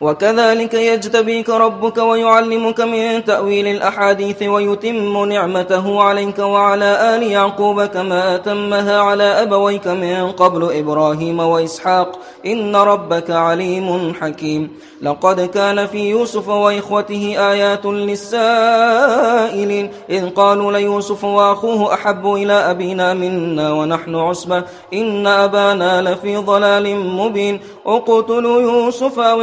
وكذلك يجتبيك ربك ويعلمك من تأويل الأحاديث ويتم نعمته عليك وعلى آل يعقوب كما أتمها على أبويك من قبل إبراهيم وإسحاق. إن ربك عليم حكيم. لقد كان في يوسف وإخوته آيات للسائلين. إذ قالوا ليوسف وأخوه أحب إلى أبينا منا ونحن عصبة. إن أبانا لفي ضلال مبين. اقتلوا يوسف أو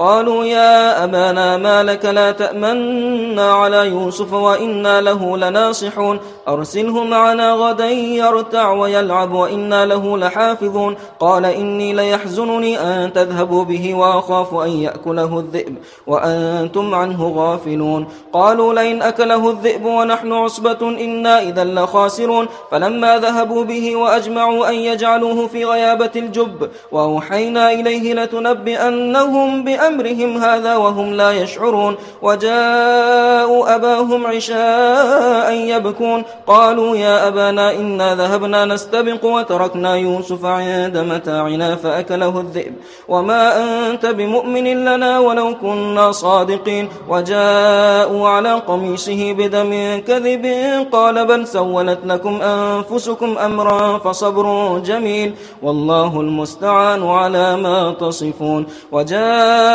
قالوا يا أبانا ما لك لا تأمنا على يوسف وإنا له لناصحون. أرسله معنا غدا يرتع ويلعب وإنا له لحافظون. قال إني ليحزنني أن تذهبوا به وأخاف أن يأكله الذئب وأنتم عنه غافلون. قالوا لئن أكله الذئب ونحن عصبة إنا إذا لخاسرون. فلما ذهبوا به وأجمعوا أن يجعلوه في غيابة الجب وأوحينا إليه لتنبئنهم بأمرهم هذا وهم لا يشعرون. وجاءوا أباهم عشاء يبكون. قالوا يا أبانا إنا ذهبنا نستبق وتركنا يوسف عند متاعنا فأكله الذئب. وما أنت بمؤمن لنا ولو كنا صادقين. وجاءوا على قميصه بدم كذب. قال بل سولت لكم أنفسكم أمرا فصبر جميل. والله المستعان على ما تصفون.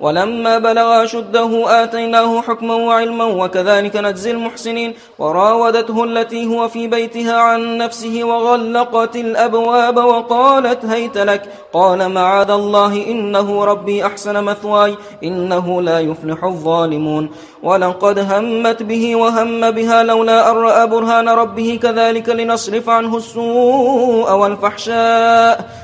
ولما بلغ شده آتيناه حكما وعلما وكذلك نجزي المحسنين وراودته التي هو في بيتها عن نفسه وغلقت الأبواب وقالت هيت لك قال معاذ الله إنه ربي أحسن مثواي إنه لا يفلح الظالمون ولقد همت به وهم بها لولا أن رأى برهان ربه كذلك لنصرف عنه السوء والفحشاء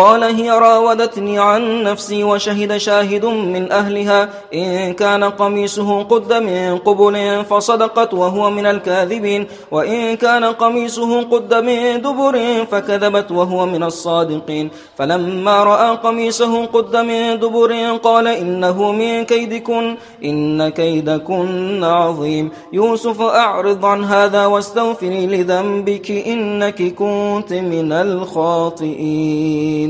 قال هي راودتني عن نفسي وشهد شاهد من أهلها. إن كان قميصه قد من قبل فصدقت وهو من الكاذبين. وإن كان قميصه قد من دبر فكذبت وهو من الصادقين. فلما رأى قميصه قد من دبر قال إنه من كيدكن إن كيدكن عظيم. يوسف أعرض عن هذا واستغفري لذنبك إنك كنت من الخاطئين.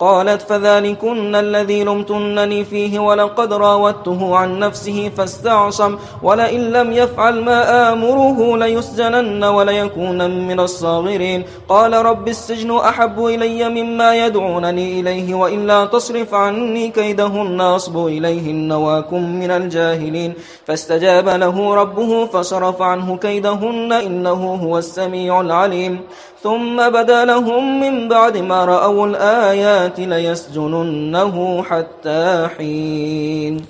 قالت فذلكن الذي لمتنني فيه ولقد راودته عن نفسه فاستعصم ولئن لم يفعل ما آمره ليسجنن وليكون من الصاغرين. قال رب السجن أحب إلي مما يدعونني إليه وإلا تصرف عني كيدهن أصب إليهن وأكن من الجاهلين. فاستجاب له ربه فصرف عنه كيدهن إنه هو السميع العليم. ثم بدا لهم من بعد ما رأوا الآيات ليسجننه حتى حين.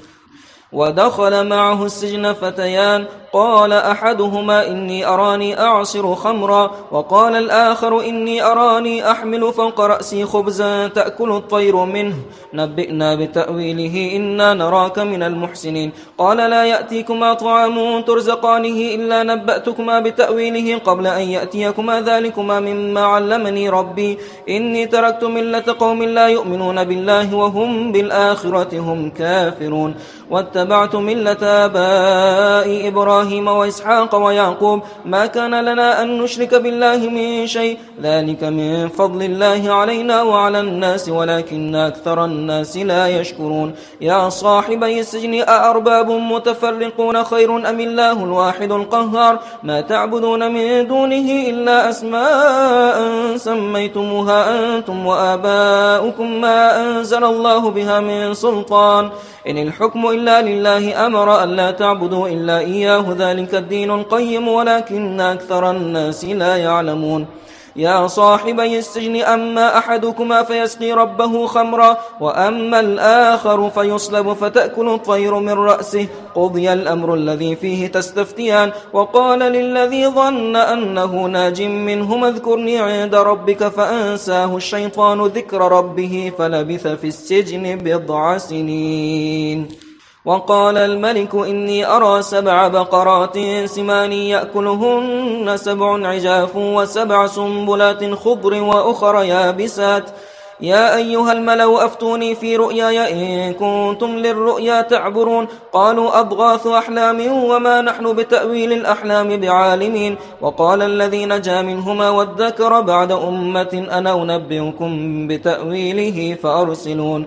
ودخل معه السجن فتيان قال أحدهما إني أراني أعصر خمرا وقال الآخر إني أراني أحمل فوق رأسي خبزا تأكل الطير منه. نبئنا بتأويله إنا نراك من المحسنين. قال لا يأتيكما طعام ترزقانه إلا نبأتكما بتأويله قبل أن يأتيكما ذلكما مما علمني ربي. إني تركت ملة قوم لا يؤمنون بالله وهم بالآخرة هم كافرون. واتبعت ملة آباء إبراهيم وإسحاق ويعقوب ما كان لنا أن نشرك بالله من شيء ذلك من فضل الله علينا وعلى الناس ولكن أكثر الناس لا يشكرون يا صاحبي السجن أأرباب متفرقون خير أم الله الواحد القهار ما تعبدون من دونه إلا أسماء سميتموها أنتم وآباؤكم ما أنزل الله بها من سلطان إن الحكم إلا لله أمر أن لا تعبدوا إلا إياه ذلك الدين القيم ولكن أكثر الناس لا يعلمون. يا صاحبي السجن أما أحدكما فيسقي ربه خمرا وأما الآخر فيصلب فتأكل الطير من رأسه. قضي الأمر الذي فيه تستفتيان. وقال للذي ظن أنه ناج منهم اذكرني عند ربك فأنساه الشيطان ذكر ربه فلبث في السجن بضع سنين. وقال الملك إني أرى سبع بقرات سمان يأكلهن سبع عجاف وسبع سنبلات خضر وأخر يابسات. يا أيها الملو أفتوني في رؤياي إن كنتم للرؤيا تعبرون. قالوا أضغاث أحلام وما نحن بتأويل الأحلام بعالمين. وقال الذي نجا منهما والذكر بعد أمة أنا أنبئكم بتأويله فأرسلون.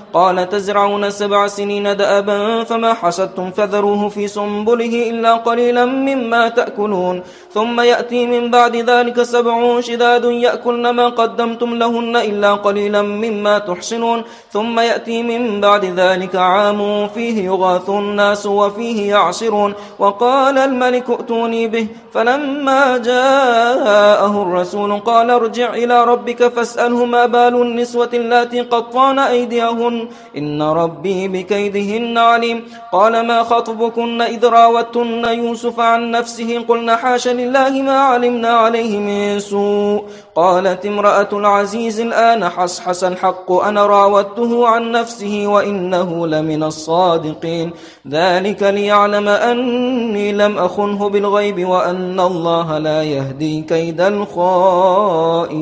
قال تزرعون سبع سنين دأبا فما حسدتم فذروه في سنبله إلا قليلا مما تأكلون. ثم يأتي من بعد ذلك سبع شداد يأكلن ما قدمتم لهن إلا قليلا مما تحسنون ثم يأتي من بعد ذلك عام فيه يغاث الناس وفيه يعصرون. وقال الملك ائتوني به. فلما جاءه الرسول قال ارجع إلى ربك فاسأله ما بال النسوة التي قطان أيديهن. إن ربي بكيدهن عليم. قال ما خطبكن إذ راوتن يوسف عن نفسه؟ قلنا حاش لله ما علمنا عليه من سوء. قالت امرأة العزيز الآن حصحص الحق أنا راودته عن نفسه وإنه لمن الصادقين. ذلك ليعلم أني لم أخنه بالغيب وأن الله لا يهدي كيد الخائنين.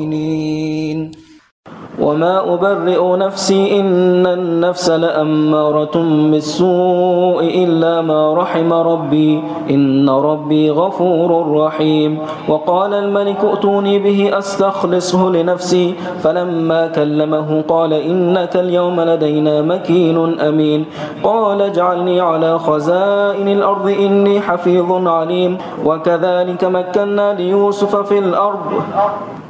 وما أبرئ نفسي إن النفس لأمارة بالسوء إلا ما رحم ربي إن ربي غفور رحيم وقال الملك ائتوني به أستخلصه لنفسي فلما كلمه قال إنك اليوم لدينا مكين أمين قال اجعلني على خزائن الأرض إني حفيظ عليم وكذلك مكنا ليوسف في الأرض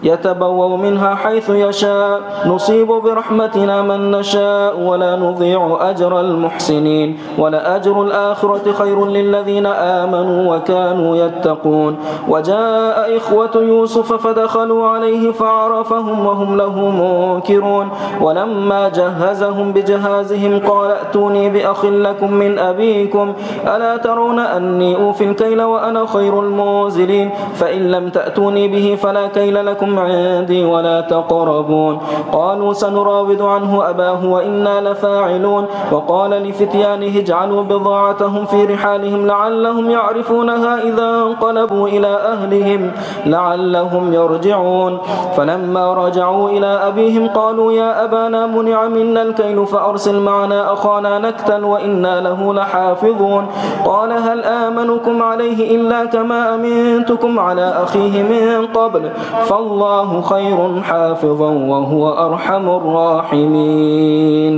يتبوأ منها حيث يشاء. نصيب برحمتنا من نشاء ولا نضيع أجر المحسنين. ولأجر الآخرة خير للذين آمنوا وكانوا يتقون. وجاء إخوة يوسف فدخلوا عليه فعرفهم وهم له منكرون. ولما جهزهم بجهازهم قال ائتوني بأخ لكم من أبيكم. ألا ترون أني أوفي الكيل وأنا خير المنزلين؟ فإن لم تأتوني به فلا كيل لكم لكم عندي ولا تقربون. قالوا سنراود عنه أباه وإنا لفاعلون. وقال لفتيانه اجعلوا بضاعتهم في رحالهم لعلهم يعرفونها إذا انقلبوا إلى أهلهم لعلهم يرجعون. فلما رجعوا إلى أبيهم قالوا يا أبانا منع منا الكيل فأرسل معنا أخانا نكتل وإنا له لحافظون. قال هل آمنكم عليه إلا كما أمنتكم على أخيه من قبل؟ فالله خير حافظا وهو أرحم الراحمين.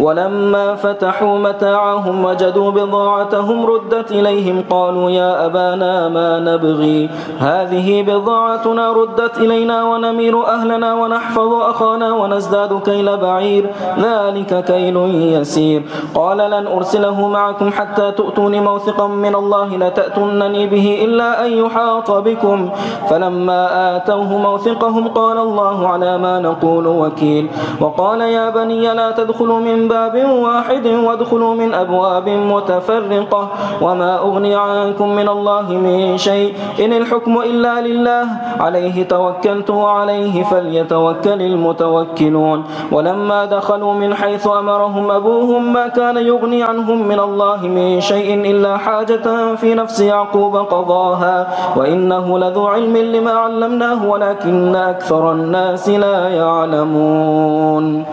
ولما فتحوا متاعهم وجدوا بضاعتهم ردت إليهم قالوا يا أبانا ما نبغي؟ هذه بضاعتنا ردت إلينا ونمير أهلنا ونحفظ أخانا ونزداد كيل بعير ذلك كيل يسير. قال لن أرسله معكم حتى تؤتون موثقا من الله لتأتونني به إلا أن يحاط بكم. فلما آتوه موثقهم قال الله على ما نقول وكيل. وقال يا بني لا تدخلوا من باب واحد وادخلوا من أبواب متفرقة وما أغني عنكم من الله من شيء إن الحكم إلا لله عليه توكلت وعليه فليتوكل المتوكلون ولما دخلوا من حيث أمرهم أبوهم ما كان يغني عنهم من الله من شيء إلا حاجة في نفس يعقوب قضاها وإنه لذو علم لما علمناه ولكن أكثر الناس لا يعلمون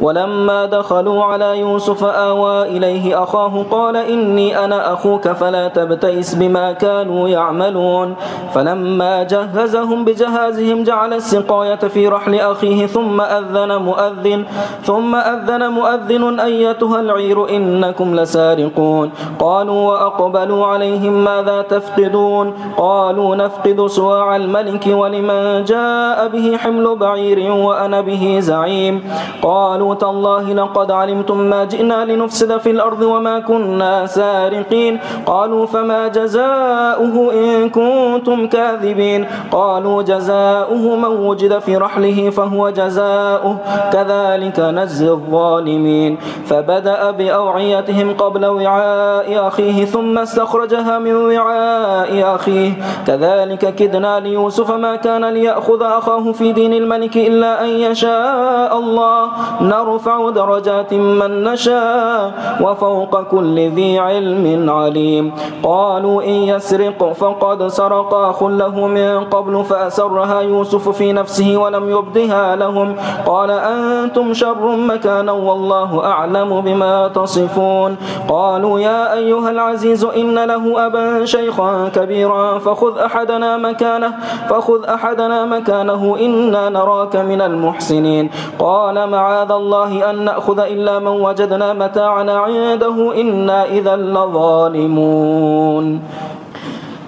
ولما دخلوا على يوسف آوى إليه أخاه قال إني أنا أخوك فلا تبتئس بما كانوا يعملون. فلما جهزهم بجهازهم جعل السقاية في رحل أخيه ثم أذن مؤذن ثم أذن مؤذن أيتها العير إنكم لسارقون. قالوا وأقبلوا عليهم ماذا تفقدون؟ قالوا نفقد سواع الملك ولمن جاء به حمل بعير وأنا به زعيم. قالوا تالله لقد علمتم ما جئنا لنفسد في الأرض وما كنا سارقين. قالوا فما جزاؤه إن كنتم كاذبين؟ قالوا جزاؤه من وجد في رحله فهو جزاؤه. كذلك نجزي الظالمين. فبدأ بأوعيتهم قبل وعاء أخيه ثم استخرجها من وعاء أخيه. كذلك كدنا ليوسف ما كان ليأخذ أخاه في دين الملك إلا أن يشاء الله. نرفع درجات من نشاء وفوق كل ذي علم عليم. قالوا إن يسرق فقد سرق أخ له من قبل فأسرها يوسف في نفسه ولم يبدها لهم. قال أنتم شر مكانا والله أعلم بما تصفون. قالوا يا أيها العزيز إن له أبا شيخا كبيرا فخذ أحدنا مكانه فخذ أحدنا مكانه إنا نراك من المحسنين. قال معاذ الله الله أن نأخذ إلا من وجدنا متاعنا عنده إنا إذا لظالمون.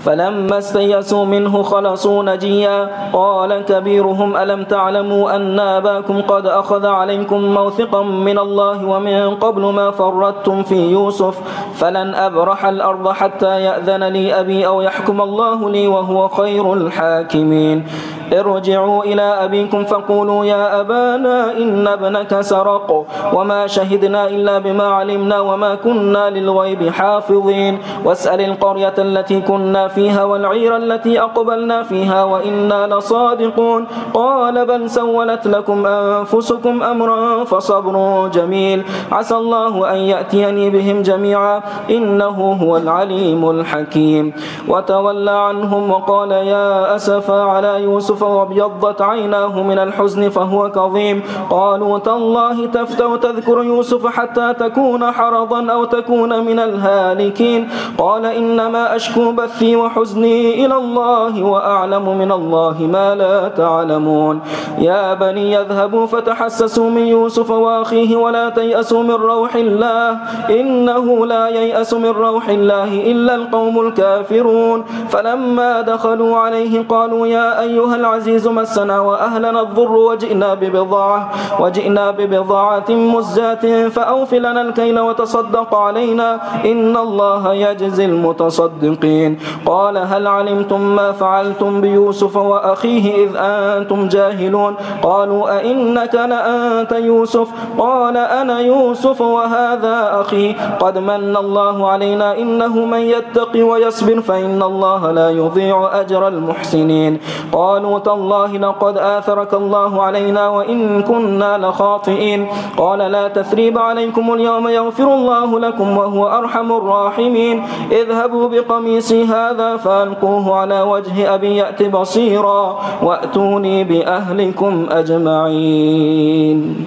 فلما استيسوا منه خلصوا نجيا قال كبيرهم ألم تعلموا أن أباكم قد أخذ عليكم موثقا من الله ومن قبل ما فردتم في يوسف؟ فلن أبرح الأرض حتى يأذن لي أبي أو يحكم الله لي وهو خير الحاكمين. ارجعوا إلى أبيكم فقولوا يا أبانا إن ابنك سرق وما شهدنا إلا بما علمنا وما كنا للغيب حافظين واسأل القرية التي كنا فيها والعير التي أقبلنا فيها وإنا لصادقون قال بل سولت لكم أنفسكم أمرا فصبر جميل عسى الله أن يأتيني بهم جميعا إنه هو العليم الحكيم وتولى عنهم وقال يا أسفا على يوسف وابيضت عيناه من الحزن فهو كظيم. قالوا تالله تفتو تذكر يوسف حتى تكون حرضا أو تكون من الهالكين. قال إنما أشكو بثي وحزني إلى الله وأعلم من الله ما لا تعلمون. يا بني يذهبوا فتحسسوا من يوسف وأخيه ولا تيأسوا من روح الله. إنه لا ييأس من روح الله إلا القوم الكافرون. فلما دخلوا عليه قالوا يا أيها العزيز مسنا وأهلنا الضر وجئنا ببضاعة وجئنا ببضاعة مزجاة فأوف لنا الكيل وتصدق علينا إن الله يجزي المتصدقين. قال هل علمتم ما فعلتم بيوسف وأخيه إذ أنتم جاهلون؟ قالوا أئنك لأنت يوسف؟ قال أنا يوسف وهذا أخي. قد من الله علينا إنه من يتقي ويصبر فإن الله لا يضيع أجر المحسنين. قالوا قالوا تالله لقد آثرك الله علينا وإن كنا لخاطئين. قال لا تثريب عليكم اليوم يغفر الله لكم وهو أرحم الراحمين. اذهبوا بقميصي هذا فألقوه على وجه أبي يأت بصيرا وأتوني بأهلكم أجمعين.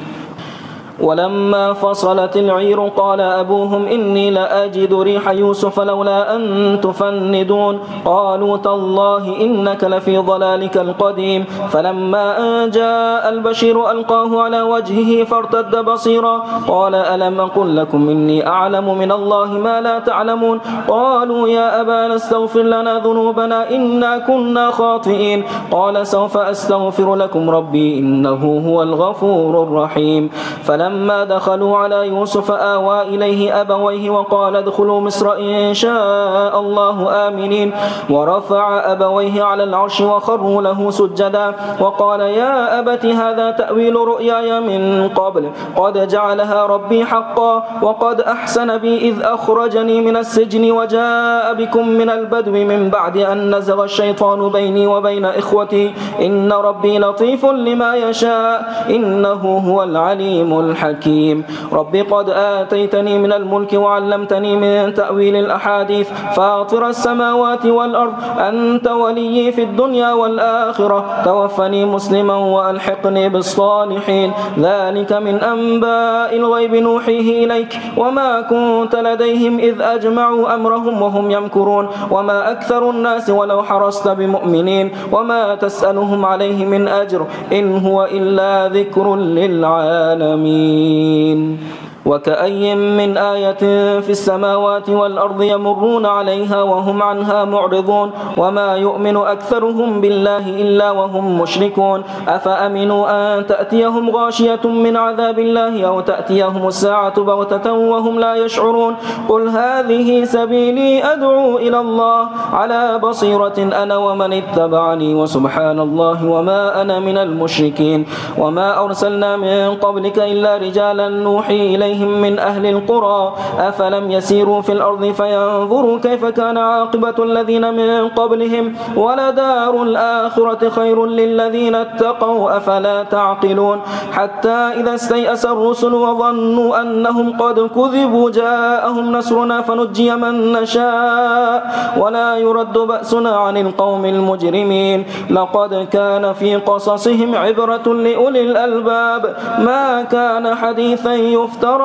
ولما فصلت العير قال أبوهم إني لأجد ريح يوسف لولا أن تفندون. قالوا تالله إنك لفي ضلالك القديم. فلما أن جاء البشير ألقاه على وجهه فارتد بصيرا. قال ألم أقل لكم إني أعلم من الله ما لا تعلمون. قالوا يا أبانا استغفر لنا ذنوبنا إنا كنا خاطئين. قال سوف أستغفر لكم ربي إنه هو الغفور الرحيم. فلما فلما دخلوا على يوسف آوى إليه أبويه وقال ادخلوا مصر إن شاء الله آمنين. ورفع أبويه على العرش وخروا له سجدا. وقال يا أبت هذا تأويل رؤياي من قبل. قد جعلها ربي حقا وقد أحسن بي إذ أخرجني من السجن وجاء بكم من البدو من بعد أن نزغ الشيطان بيني وبين إخوتي. إن ربي لطيف لما يشاء. إنه هو العليم الحكيم الحكيم. رب قد آتيتني من الملك وعلمتني من تأويل الأحاديث. فاطر السماوات والأرض أنت ولي في الدنيا والآخرة. توفني مسلما وألحقني بالصالحين. ذلك من أنباء الغيب نوحيه إليك. وما كنت لديهم إذ أجمعوا أمرهم وهم يمكرون. وما أكثر الناس ولو حرصت بمؤمنين. وما تسألهم عليه من أجر. إن هو إلا ذكر للعالمين. العالمين وكأي من آية في السماوات والأرض يمرون عليها وهم عنها معرضون وما يؤمن أكثرهم بالله إلا وهم مشركون أفأمنوا أن تأتيهم غاشية من عذاب الله أو تأتيهم الساعة بغتة وهم لا يشعرون قل هذه سبيلي أدعو إلى الله على بصيرة أنا ومن اتبعني وسبحان الله وما أنا من المشركين وما أرسلنا من قبلك إلا رجالا نوحي إليه عليهم من أهل القرى أفلم يسيروا في الأرض فينظروا كيف كان عاقبة الذين من قبلهم؟ ولدار الآخرة خير للذين اتقوا أفلا تعقلون؟ حتى إذا استيأس الرسل وظنوا أنهم قد كذبوا جاءهم نصرنا فنجي من نشاء ولا يرد بأسنا عن القوم المجرمين. لقد كان في قصصهم عبرة لأولي الألباب ما كان حديثا يفترى